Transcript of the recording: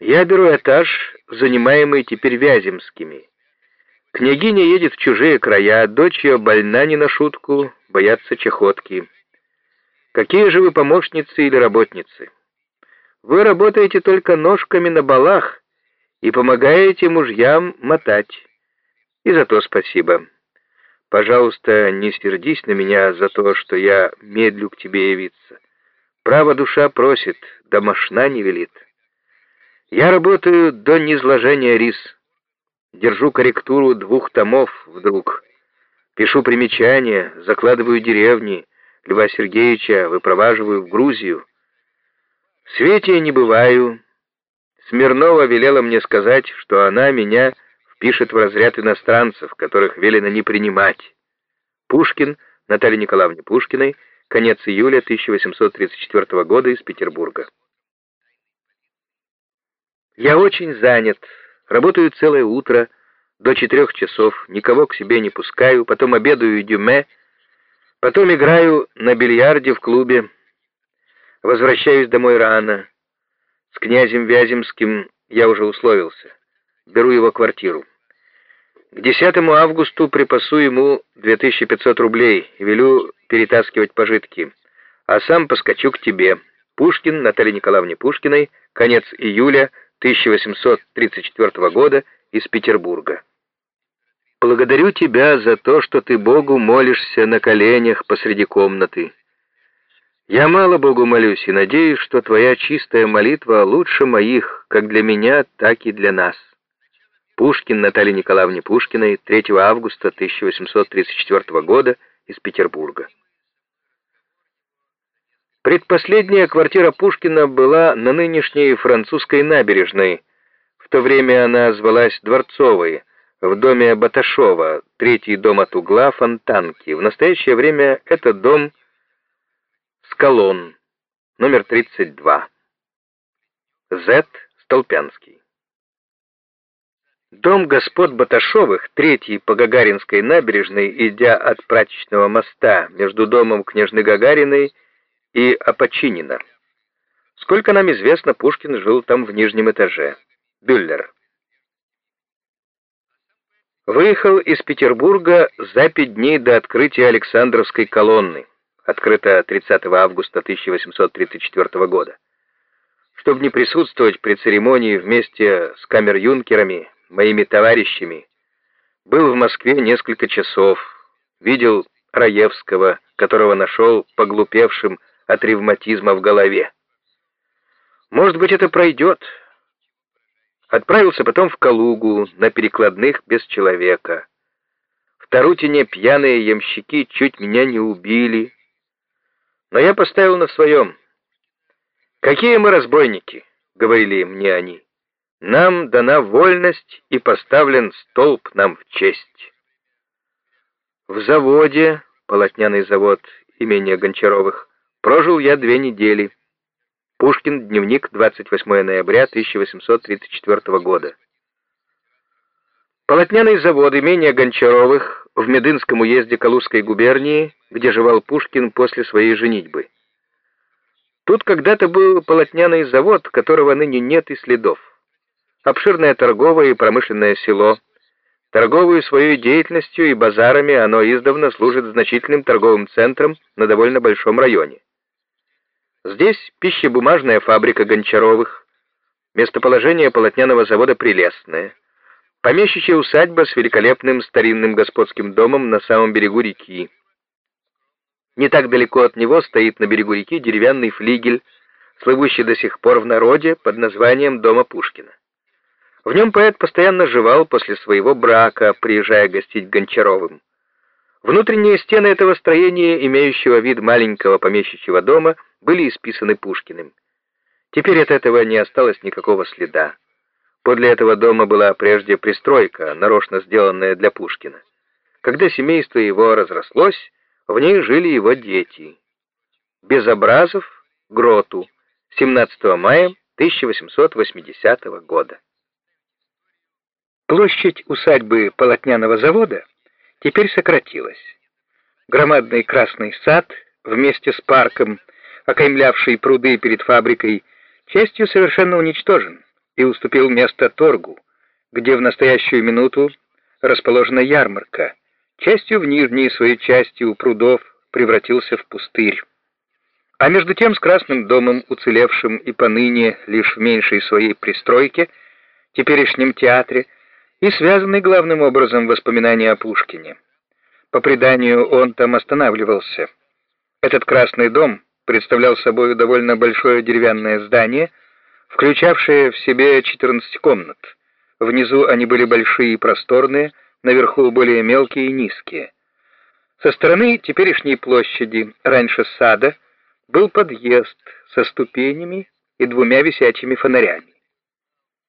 Я беру этаж, занимаемый теперь Вяземскими. Княгиня едет в чужие края, дочь ее больна не на шутку, боятся чехотки. Какие же вы помощницы или работницы? Вы работаете только ножками на балах и помогаете мужьям мотать. И за то спасибо. Пожалуйста, не сердись на меня за то, что я медлю к тебе явиться. Право душа просит, да мошна не велит. Я работаю до низложения рис. Держу корректуру двух томов вдруг. Пишу примечания, закладываю деревни. Льва Сергеевича выпроваживаю в Грузию. В свете не бываю. Смирнова велела мне сказать, что она меня впишет в разряд иностранцев, которых велено не принимать. Пушкин, Наталья Николаевна Пушкиной, конец июля 1834 года из Петербурга. Я очень занят, работаю целое утро, до четырех часов, никого к себе не пускаю, потом обедаю дюме, потом играю на бильярде в клубе, возвращаюсь домой рано. С князем Вяземским я уже условился, беру его квартиру. К 10 августу припасу ему 2500 рублей и велю перетаскивать пожитки, а сам поскочу к тебе. Пушкин, Наталье Николаевне Пушкиной, конец июля 1834 года из Петербурга. Благодарю тебя за то, что ты Богу молишься на коленях посреди комнаты. Я мало Богу молюсь и надеюсь, что твоя чистая молитва лучше моих, как для меня, так и для нас. Пушкин Наталье Николаевне Пушкиной 3 августа 1834 года из Петербурга. Предпоследняя квартира Пушкина была на нынешней французской набережной. В то время она звалась Дворцовой, в доме Баташова, третий дом от угла Фонтанки. В настоящее время это дом Скалон, номер 32. З. Столпянский. Дом господ Баташовых, третий по Гагаринской набережной, идя от прачечного моста между домом княжны Гагариной и Апочинина. Сколько нам известно, Пушкин жил там в нижнем этаже. Бюллер. Выехал из Петербурга за пять дней до открытия Александровской колонны, открыта 30 августа 1834 года. Чтобы не присутствовать при церемонии вместе с камер-юнкерами, моими товарищами, был в Москве несколько часов, видел Раевского, которого нашел поглупевшим от ревматизма в голове. Может быть, это пройдет. Отправился потом в Калугу на перекладных без человека. В Тарутине пьяные ямщики чуть меня не убили. Но я поставил на своем. «Какие мы разбойники!» — говорили мне они. «Нам дана вольность и поставлен столб нам в честь». В заводе, полотняный завод имения Гончаровых, Прожил я две недели. Пушкин, дневник, 28 ноября 1834 года. Полотняный завод имения Гончаровых в Медынском уезде Калужской губернии, где жевал Пушкин после своей женитьбы. Тут когда-то был полотняный завод, которого ныне нет и следов. Обширное торговое и промышленное село. Торговую свою деятельностью и базарами оно издавна служит значительным торговым центром на довольно большом районе. Здесь пищебумажная фабрика Гончаровых, местоположение полотняного завода Прелестное, помещичья усадьба с великолепным старинным господским домом на самом берегу реки. Не так далеко от него стоит на берегу реки деревянный флигель, слывущий до сих пор в народе под названием Дома Пушкина. В нем поэт постоянно жевал после своего брака, приезжая гостить Гончаровым. Внутренние стены этого строения, имеющего вид маленького помещичьего дома, были исписаны Пушкиным. Теперь от этого не осталось никакого следа. Подле этого дома была прежде пристройка, нарочно сделанная для Пушкина. Когда семейство его разрослось, в ней жили его дети. Безобразов, Гроту, 17 мая 1880 года. Площадь усадьбы полотняного завода теперь сократилась. Громадный красный сад вместе с парком окаймлявший пруды перед фабрикой, частью совершенно уничтожен, и уступил место торгу, где в настоящую минуту расположена ярмарка, частью в нижней своей части у прудов превратился в пустырь. А между тем с Красным домом, уцелевшим и поныне лишь в меньшей своей пристройке, теперешнем театре, и связанный главным образом воспоминания о Пушкине. По преданию, он там останавливался. Этот Красный дом представлял собой довольно большое деревянное здание, включавшее в себе 14 комнат. Внизу они были большие и просторные, наверху более мелкие и низкие. Со стороны теперешней площади, раньше сада, был подъезд со ступенями и двумя висячими фонарями.